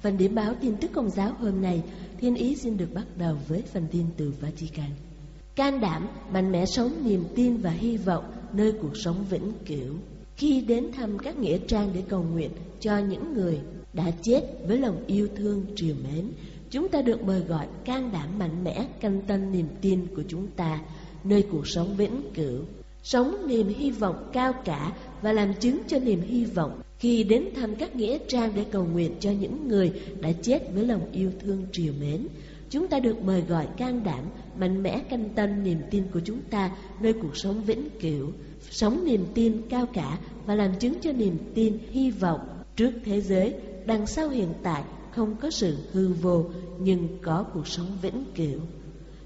Phần điểm báo tin tức công giáo hôm nay, Thiên Ý xin được bắt đầu với phần tin từ Vatican. Can đảm, mạnh mẽ sống niềm tin và hy vọng nơi cuộc sống vĩnh cửu. Khi đến thăm các nghĩa trang để cầu nguyện cho những người đã chết với lòng yêu thương triều mến, chúng ta được mời gọi can đảm mạnh mẽ canh tân niềm tin của chúng ta nơi cuộc sống vĩnh cửu sống niềm hy vọng cao cả và làm chứng cho niềm hy vọng khi đến thăm các nghĩa trang để cầu nguyện cho những người đã chết với lòng yêu thương triều mến. Chúng ta được mời gọi can đảm, mạnh mẽ canh tân niềm tin của chúng ta nơi cuộc sống vĩnh cửu, sống niềm tin cao cả và làm chứng cho niềm tin hy vọng trước thế giới đằng sau hiện tại không có sự hư vô nhưng có cuộc sống vĩnh cửu.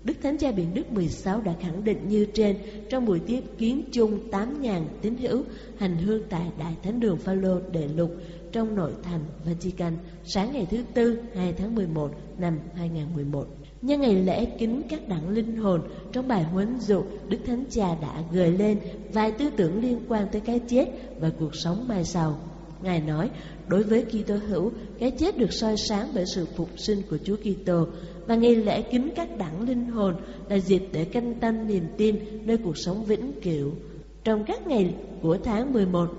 Đức Thánh Cha Biển Đức 16 đã khẳng định như trên trong buổi tiếp kiến chung 8.000 tín hữu, hành hương tại Đại Thánh đường Phaolô Đệ Lục trong nội thành Vatican, sáng ngày thứ Tư 2 tháng 11 năm 2011. Nhân ngày lễ kính các đặng linh hồn, trong bài huấn dụ, Đức Thánh Cha đã gợi lên vài tư tưởng liên quan tới cái chết và cuộc sống mai sau. Ngài nói, đối với Kitô hữu, cái chết được soi sáng bởi sự phục sinh của Chúa Kitô và ngày lễ kính các đẳng linh hồn là dịp để canh tân niềm tin nơi cuộc sống vĩnh cửu. Trong các ngày của tháng 11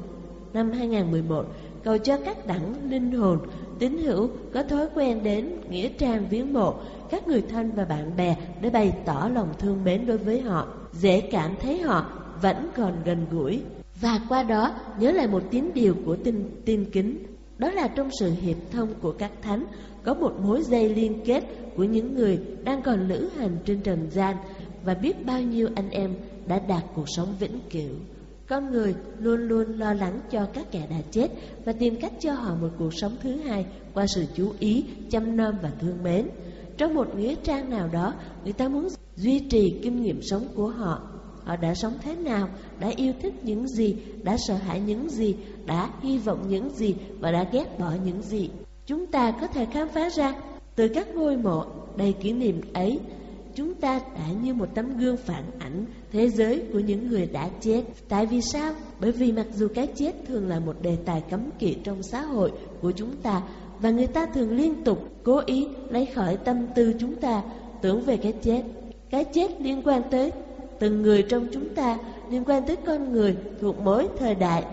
năm 2011, cầu cho các đẳng linh hồn tín hữu có thói quen đến nghĩa trang viếng mộ các người thân và bạn bè để bày tỏ lòng thương mến đối với họ, dễ cảm thấy họ vẫn còn gần gũi và qua đó nhớ lại một tín điều của tin tin kính đó là trong sự hiệp thông của các thánh có một mối dây liên kết của những người đang còn lữ hành trên trần gian và biết bao nhiêu anh em đã đạt cuộc sống vĩnh cửu. Con người luôn luôn lo lắng cho các kẻ đã chết và tìm cách cho họ một cuộc sống thứ hai qua sự chú ý, chăm nom và thương mến. Trong một nghĩa trang nào đó, người ta muốn duy trì kinh nghiệm sống của họ họ đã sống thế nào, đã yêu thích những gì, đã sợ hãi những gì, đã hy vọng những gì và đã ghét bỏ những gì. Chúng ta có thể khám phá ra từ các ngôi mộ đầy kỷ niệm ấy, chúng ta đã như một tấm gương phản ảnh thế giới của những người đã chết. Tại vì sao? Bởi vì mặc dù cái chết thường là một đề tài cấm kỵ trong xã hội của chúng ta và người ta thường liên tục cố ý lấy khỏi tâm tư chúng ta tưởng về cái chết. Cái chết liên quan tới từng người trong chúng ta liên quan tới con người thuộc mỗi thời đại.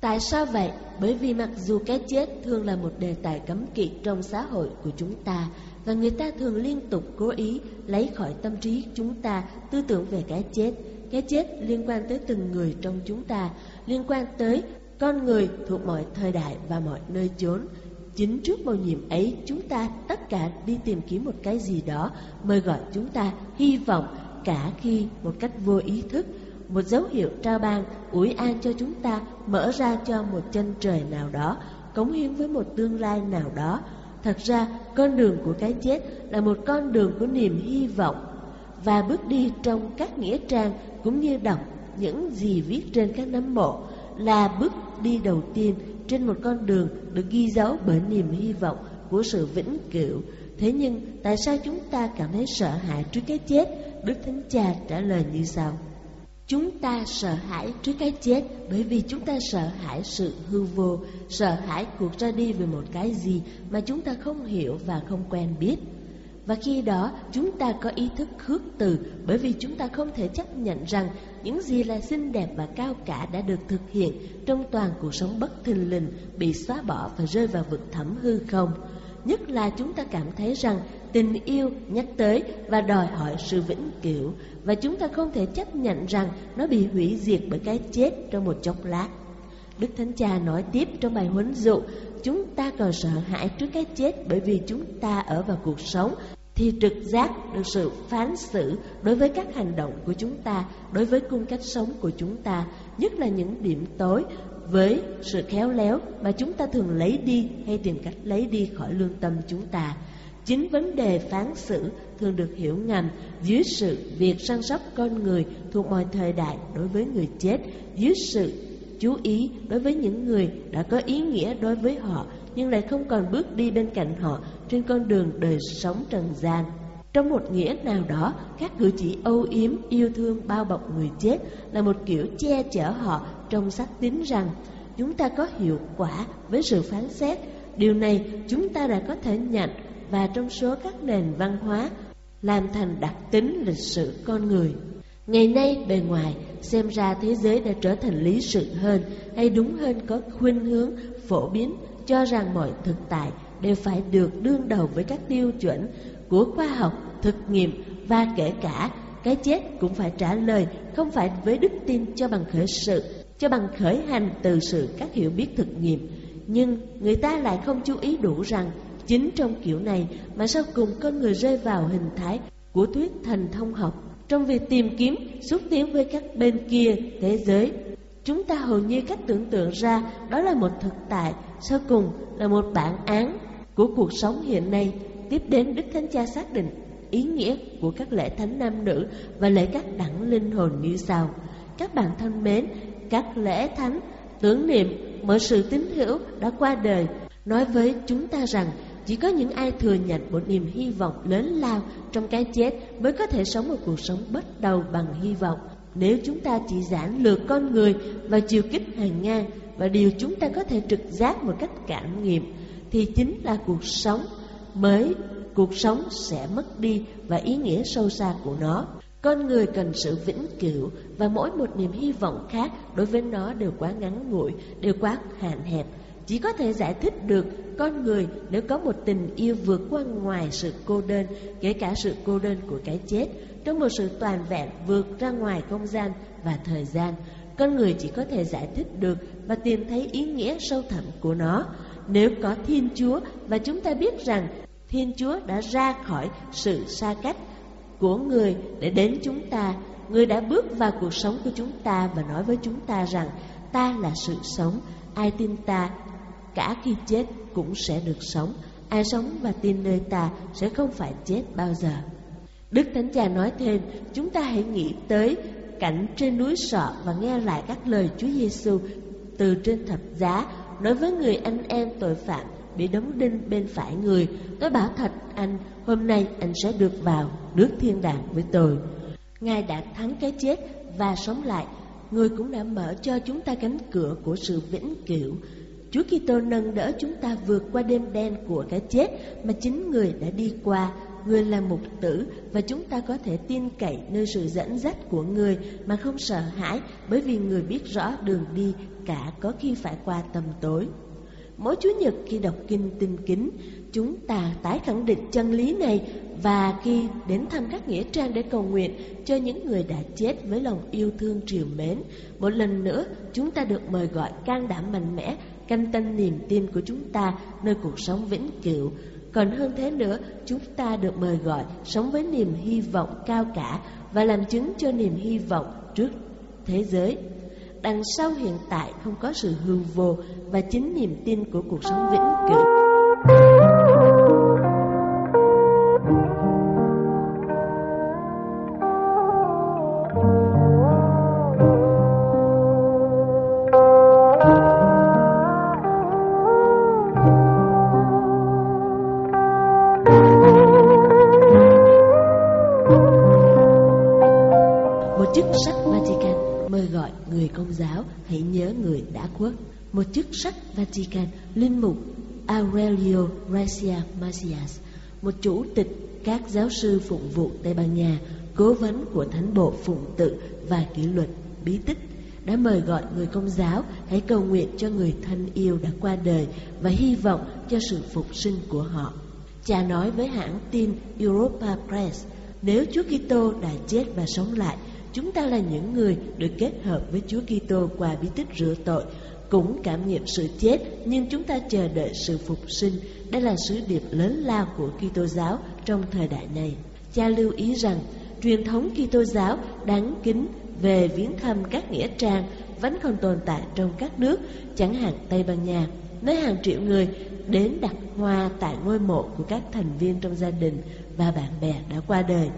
Tại sao vậy? Bởi vì mặc dù cái chết thường là một đề tài cấm kỵ trong xã hội của chúng ta và người ta thường liên tục cố ý lấy khỏi tâm trí chúng ta tư tưởng về cái chết. Cái chết liên quan tới từng người trong chúng ta, liên quan tới con người thuộc mọi thời đại và mọi nơi chốn. Chính trước mầu nhiệm ấy, chúng ta tất cả đi tìm kiếm một cái gì đó mời gọi chúng ta hy vọng cả khi một cách vô ý thức, một dấu hiệu trao ban, ủi an cho chúng ta mở ra cho một chân trời nào đó, cống hiến với một tương lai nào đó. Thật ra, con đường của cái chết là một con đường của niềm hy vọng và bước đi trong các nghĩa trang cũng như đọc những gì viết trên các nấm mộ là bước đi đầu tiên trên một con đường được ghi dấu bởi niềm hy vọng của sự vĩnh cửu thế nhưng tại sao chúng ta cảm thấy sợ hãi trước cái chết Đức Thánh Cha trả lời như sau Chúng ta sợ hãi trước cái chết bởi vì chúng ta sợ hãi sự hư vô, sợ hãi cuộc ra đi về một cái gì mà chúng ta không hiểu và không quen biết. Và khi đó chúng ta có ý thức khước từ bởi vì chúng ta không thể chấp nhận rằng những gì là xinh đẹp và cao cả đã được thực hiện trong toàn cuộc sống bất thình lình bị xóa bỏ và rơi vào vực thẳm hư không. Nhất là chúng ta cảm thấy rằng tình yêu nhắc tới và đòi hỏi sự vĩnh cửu và chúng ta không thể chấp nhận rằng nó bị hủy diệt bởi cái chết trong một chốc lát. Đức Thánh Cha nói tiếp trong bài huấn dụ, chúng ta còn sợ hãi trước cái chết bởi vì chúng ta ở vào cuộc sống thì trực giác được sự phán xử đối với các hành động của chúng ta, đối với cung cách sống của chúng ta, nhất là những điểm tối với sự khéo léo mà chúng ta thường lấy đi hay tìm cách lấy đi khỏi lương tâm chúng ta. Chính vấn đề phán xử thường được hiểu ngầm dưới sự việc săn sóc con người thuộc mọi thời đại đối với người chết, dưới sự chú ý đối với những người đã có ý nghĩa đối với họ nhưng lại không còn bước đi bên cạnh họ trên con đường đời sống trần gian. Trong một nghĩa nào đó, các cử chỉ âu yếm, yêu thương, bao bọc người chết là một kiểu che chở họ trong sách tín rằng chúng ta có hiệu quả với sự phán xét. Điều này chúng ta đã có thể nhận và trong số các nền văn hóa làm thành đặc tính lịch sử con người. Ngày nay bề ngoài xem ra thế giới đã trở thành lý sự hơn hay đúng hơn có khuynh hướng phổ biến cho rằng mọi thực tại đều phải được đương đầu với các tiêu chuẩn của khoa học, thực nghiệm và kể cả cái chết cũng phải trả lời không phải với đức tin cho bằng khởi sự, cho bằng khởi hành từ sự các hiểu biết thực nghiệm. Nhưng người ta lại không chú ý đủ rằng chính trong kiểu này mà sau cùng con người rơi vào hình thái của thuyết thần thông học trong việc tìm kiếm xúc tiến với các bên kia thế giới. Chúng ta hầu như cách tưởng tượng ra đó là một thực tại, sau cùng là một bản án của cuộc sống hiện nay. Tiếp đến Đức Thánh Cha xác định ý nghĩa của các lễ thánh nam nữ và lễ các đẳng linh hồn như sau. Các bạn thân mến, các lễ thánh tưởng niệm mọi sự tín hữu đã qua đời nói với chúng ta rằng chỉ có những ai thừa nhận một niềm hy vọng lớn lao trong cái chết mới có thể sống một cuộc sống bắt đầu bằng hy vọng. Nếu chúng ta chỉ giản lược con người và chiều kích hàng ngang và điều chúng ta có thể trực giác một cách cảm nghiệm thì chính là cuộc sống mới cuộc sống sẽ mất đi và ý nghĩa sâu xa của nó. Con người cần sự vĩnh cửu và mỗi một niềm hy vọng khác đối với nó đều quá ngắn ngủi, đều quá hạn hẹp. Chỉ có thể giải thích được con người nếu có một tình yêu vượt qua ngoài sự cô đơn, kể cả sự cô đơn của cái chết, trong một sự toàn vẹn vượt ra ngoài không gian và thời gian. Con người chỉ có thể giải thích được và tìm thấy ý nghĩa sâu thẳm của nó. Nếu có Thiên Chúa và chúng ta biết rằng Thiên Chúa đã ra khỏi sự xa cách của người để đến chúng ta, người đã bước vào cuộc sống của chúng ta và nói với chúng ta rằng ta là sự sống, ai tin ta cả khi chết cũng sẽ được sống. Ai sống và tin nơi ta sẽ không phải chết bao giờ. Đức Thánh Cha nói thêm, chúng ta hãy nghĩ tới cảnh trên núi sọ và nghe lại các lời Chúa Giêsu từ trên thập giá nói với người anh em tội phạm bị đóng đinh bên phải người. Tôi bảo thật anh, hôm nay anh sẽ được vào nước thiên đàng với tôi. Ngài đã thắng cái chết và sống lại. Người cũng đã mở cho chúng ta cánh cửa của sự vĩnh cửu. Chúa Kitô nâng đỡ chúng ta vượt qua đêm đen của cái chết mà chính người đã đi qua. Người là mục tử và chúng ta có thể tin cậy nơi sự dẫn dắt của người mà không sợ hãi bởi vì người biết rõ đường đi cả có khi phải qua tầm tối. Mỗi Chúa Nhật khi đọc kinh tinh kính, chúng ta tái khẳng định chân lý này và khi đến thăm các nghĩa trang để cầu nguyện cho những người đã chết với lòng yêu thương triều mến, một lần nữa chúng ta được mời gọi can đảm mạnh mẽ canh tân niềm tin của chúng ta nơi cuộc sống vĩnh cửu. Còn hơn thế nữa, chúng ta được mời gọi sống với niềm hy vọng cao cả và làm chứng cho niềm hy vọng trước thế giới. Đằng sau hiện tại không có sự hư vô và chính niềm tin của cuộc sống vĩnh cửu. Vatican, linh mục Aurelio Garcia Macias, một chủ tịch các giáo sư phụng vụ Tây Ban Nha, cố vấn của thánh bộ phụng tự và kỷ luật bí tích đã mời gọi người công giáo hãy cầu nguyện cho người thân yêu đã qua đời và hy vọng cho sự phục sinh của họ. Cha nói với hãng tin Europa Press, nếu Chúa Kitô đã chết và sống lại, chúng ta là những người được kết hợp với Chúa Kitô qua bí tích rửa tội, cũng cảm nghiệm sự chết nhưng chúng ta chờ đợi sự phục sinh. Đây là sứ điệp lớn lao của Kitô giáo trong thời đại này. Cha lưu ý rằng truyền thống Kitô giáo đáng kính về viếng thăm các nghĩa trang vẫn còn tồn tại trong các nước, chẳng hạn Tây Ban Nha, nơi hàng triệu người đến đặt hoa tại ngôi mộ của các thành viên trong gia đình và bạn bè đã qua đời.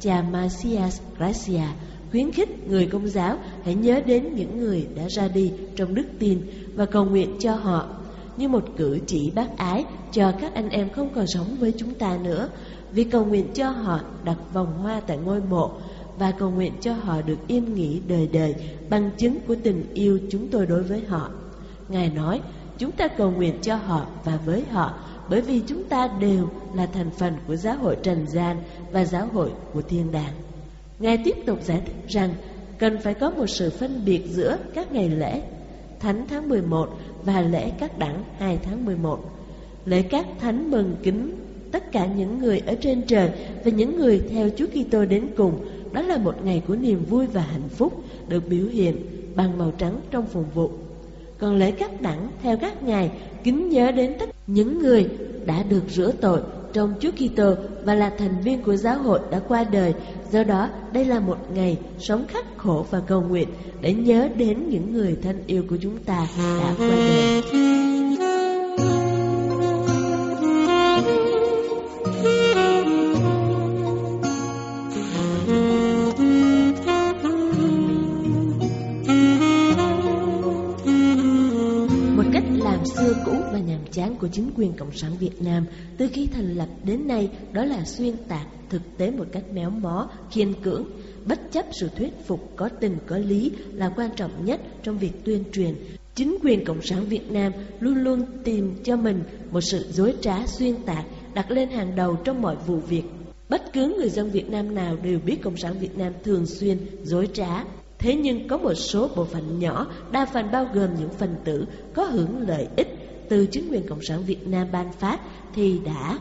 Cha Macias Gracia khuyến khích người công giáo hãy nhớ đến những người đã ra đi trong đức tin và cầu nguyện cho họ như một cử chỉ bác ái cho các anh em không còn sống với chúng ta nữa. Vì cầu nguyện cho họ đặt vòng hoa tại ngôi mộ và cầu nguyện cho họ được yên nghỉ đời đời bằng chứng của tình yêu chúng tôi đối với họ. Ngài nói, chúng ta cầu nguyện cho họ và với họ bởi vì chúng ta đều là thành phần của giáo hội trần gian và giáo hội của thiên đàng. Ngài tiếp tục giải thích rằng cần phải có một sự phân biệt giữa các ngày lễ, Thánh tháng 11 và lễ các đẳng 2 tháng 11. Lễ các thánh mừng kính tất cả những người ở trên trời và những người theo Chúa Kitô đến cùng. Đó là một ngày của niềm vui và hạnh phúc được biểu hiện bằng màu trắng trong phục vụ. Còn lễ các đẳng theo các ngày, kính nhớ đến tất những người đã được rửa tội trong Chúa Kitô và là thành viên của giáo hội đã qua đời. Do đó, đây là một ngày sống khắc khổ và cầu nguyện để nhớ đến những người thân yêu của chúng ta đã qua đời. Của chính quyền Cộng sản Việt Nam từ khi thành lập đến nay đó là xuyên tạc thực tế một cách méo mó, khiên cưỡng, bất chấp sự thuyết phục có tình có lý là quan trọng nhất trong việc tuyên truyền. Chính quyền Cộng sản Việt Nam luôn luôn tìm cho mình một sự dối trá xuyên tạc đặt lên hàng đầu trong mọi vụ việc. Bất cứ người dân Việt Nam nào đều biết Cộng sản Việt Nam thường xuyên dối trá. Thế nhưng có một số bộ phận nhỏ, đa phần bao gồm những phần tử có hưởng lợi ích từ chính quyền Cộng sản Việt Nam ban phát thì đã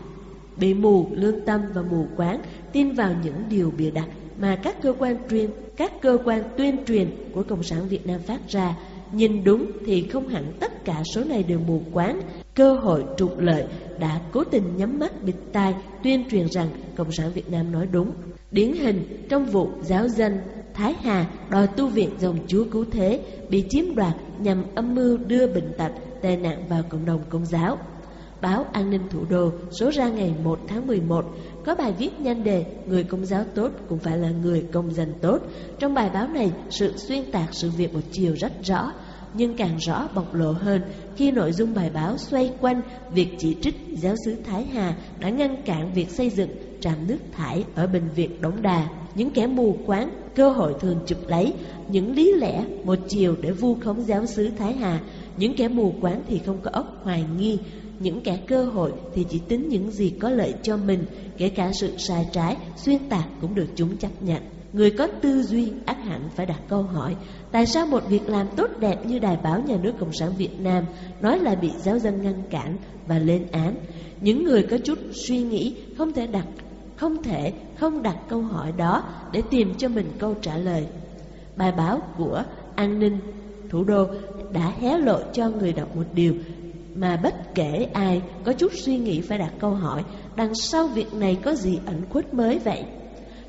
bị mù lương tâm và mù quáng tin vào những điều bịa đặt mà các cơ quan truyền các cơ quan tuyên truyền của Cộng sản Việt Nam phát ra. Nhìn đúng thì không hẳn tất cả số này đều mù quáng, cơ hội trục lợi đã cố tình nhắm mắt bịt tai tuyên truyền rằng Cộng sản Việt Nam nói đúng. Điển hình trong vụ giáo dân Thái Hà đòi tu viện dòng chúa cứu thế bị chiếm đoạt nhằm âm mưu đưa bệnh tật tệ nạn vào cộng đồng công giáo. Báo An ninh Thủ đô số ra ngày 1 tháng 11 có bài viết nhanh đề Người công giáo tốt cũng phải là người công dân tốt. Trong bài báo này, sự xuyên tạc sự việc một chiều rất rõ, nhưng càng rõ bộc lộ hơn khi nội dung bài báo xoay quanh việc chỉ trích giáo sứ Thái Hà đã ngăn cản việc xây dựng trạm nước thải ở bệnh viện Đống Đà. Những kẻ mù quáng cơ hội thường chụp lấy những lý lẽ một chiều để vu khống giáo sứ Thái Hà những kẻ mù quáng thì không có óc hoài nghi Những kẻ cơ hội thì chỉ tính những gì có lợi cho mình Kể cả sự sai trái, xuyên tạc cũng được chúng chấp nhận Người có tư duy ác hẳn phải đặt câu hỏi Tại sao một việc làm tốt đẹp như Đài báo Nhà nước Cộng sản Việt Nam Nói là bị giáo dân ngăn cản và lên án Những người có chút suy nghĩ không thể đặt không thể không đặt câu hỏi đó để tìm cho mình câu trả lời. Bài báo của An ninh thủ đô đã hé lộ cho người đọc một điều mà bất kể ai có chút suy nghĩ phải đặt câu hỏi đằng sau việc này có gì ẩn khuất mới vậy?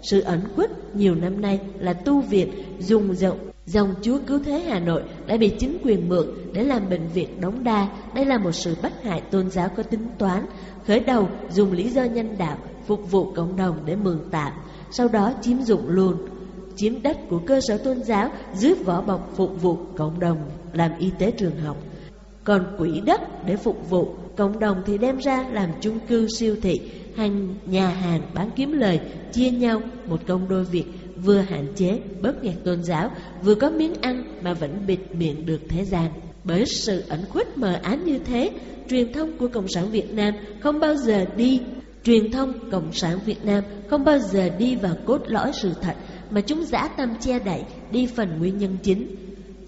Sự ẩn khuất nhiều năm nay là tu viện dùng rộng dòng Chúa Cứu Thế Hà Nội đã bị chính quyền mượn để làm bệnh viện đóng đa. Đây là một sự bất hại tôn giáo có tính toán. Khởi đầu dùng lý do nhân đạo phục vụ cộng đồng để mượn tạm, sau đó chiếm dụng luôn chiếm đất của cơ sở tôn giáo dưới vỏ bọc phục vụ cộng đồng, làm y tế trường học. Còn quỹ đất để phục vụ cộng đồng thì đem ra làm chung cư siêu thị hàng nhà hàng bán kiếm lời, chia nhau một công đôi việc, vừa hạn chế bớt nhạc tôn giáo, vừa có miếng ăn mà vẫn bịt miệng được thế gian bởi sự ẩn khuất mờ ám như thế, truyền thông của cộng sản việt nam không bao giờ đi Truyền thông Cộng sản Việt Nam không bao giờ đi vào cốt lõi sự thật mà chúng dã tâm che đậy đi phần nguyên nhân chính.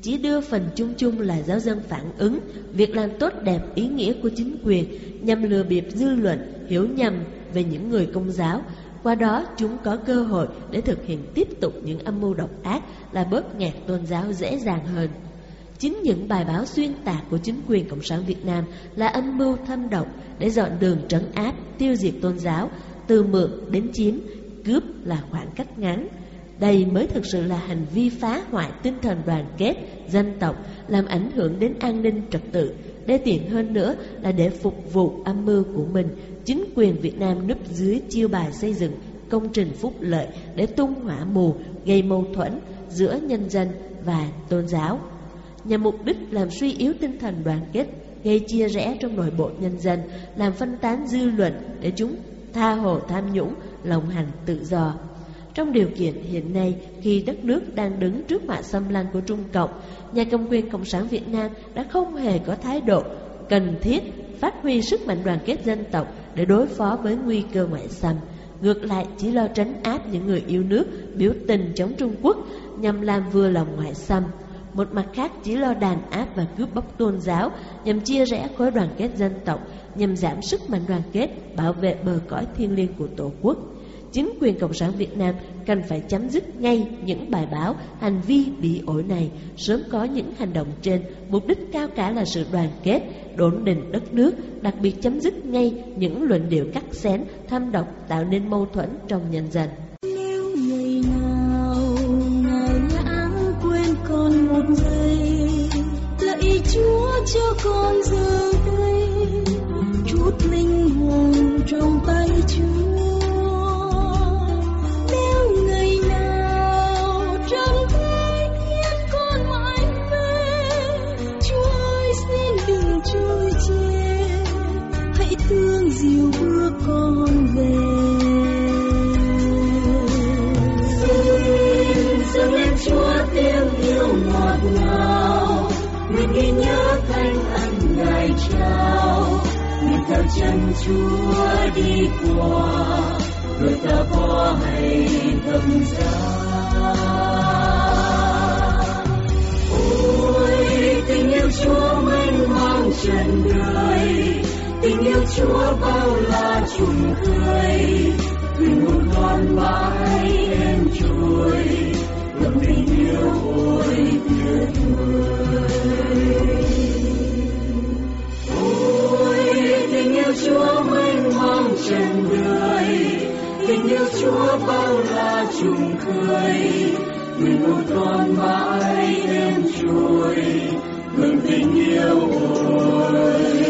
Chỉ đưa phần chung chung là giáo dân phản ứng, việc làm tốt đẹp ý nghĩa của chính quyền nhằm lừa bịp dư luận, hiểu nhầm về những người công giáo. Qua đó chúng có cơ hội để thực hiện tiếp tục những âm mưu độc ác là bớt nghẹt tôn giáo dễ dàng hơn. Chính những bài báo xuyên tạc của chính quyền Cộng sản Việt Nam là âm mưu thâm độc để dọn đường trấn áp, tiêu diệt tôn giáo, từ mượn đến chiếm, cướp là khoảng cách ngắn. Đây mới thực sự là hành vi phá hoại tinh thần đoàn kết, dân tộc, làm ảnh hưởng đến an ninh trật tự. Đê tiện hơn nữa là để phục vụ âm mưu của mình, chính quyền Việt Nam núp dưới chiêu bài xây dựng công trình phúc lợi để tung hỏa mù, gây mâu thuẫn giữa nhân dân và tôn giáo nhằm mục đích làm suy yếu tinh thần đoàn kết, gây chia rẽ trong nội bộ nhân dân, làm phân tán dư luận để chúng tha hồ tham nhũng, lòng hành tự do. Trong điều kiện hiện nay, khi đất nước đang đứng trước mạ xâm lăng của Trung Cộng, nhà cầm quyền Cộng sản Việt Nam đã không hề có thái độ cần thiết phát huy sức mạnh đoàn kết dân tộc để đối phó với nguy cơ ngoại xâm. Ngược lại chỉ lo trấn áp những người yêu nước biểu tình chống Trung Quốc nhằm làm vừa lòng ngoại xâm một mặt khác chỉ lo đàn áp và cướp bóc tôn giáo nhằm chia rẽ khối đoàn kết dân tộc, nhằm giảm sức mạnh đoàn kết, bảo vệ bờ cõi thiêng liêng của Tổ quốc. Chính quyền Cộng sản Việt Nam cần phải chấm dứt ngay những bài báo, hành vi bị ổi này, sớm có những hành động trên, mục đích cao cả là sự đoàn kết, ổn định đất nước, đặc biệt chấm dứt ngay những luận điệu cắt xén, thâm độc tạo nên mâu thuẫn trong nhân dân. Chúa cho con giờ đây chút linh hồn trong tay Chúa hãy thương dìu bước con về. Xin dâng lên Chúa tiếng yêu ngọt ngào. Nguyện ghi nhớ thanh ân ngài trao. Nguyện theo chân chúa đi qua, đôi ta có hay thầm giao. tình yêu chúa mênh mang trần đời tình yêu chúa bao la trùng khơi thuyền hồn con mãi em trôi ngập tình yêu ôi tuyệt vời ôi, tình yêu chúa mênh mang trần đời, tình yêu chúa bao la trùng khơi nguyện một con mãi em trôi ngừng tình yêu ôi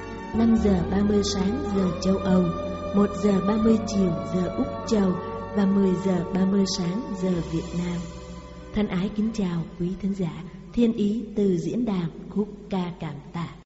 5 giờ 30 sáng giờ châu Âu, 1 giờ 30 chiều giờ Úc Châu và 10 giờ 30 sáng giờ Việt Nam. Thân ái kính chào quý thính giả, thiên ý từ diễn đàn khúc ca cảm tạ.